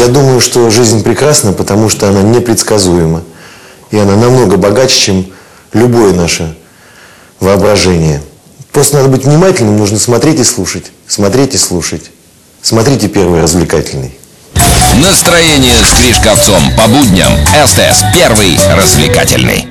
Я думаю, что жизнь прекрасна, потому что она непредсказуема. И она намного богаче, чем любое наше воображение. Просто надо быть внимательным, нужно смотреть и слушать. Смотреть и слушать. Смотрите первый развлекательный. Настроение с Гришковцом по будням. СТС первый развлекательный.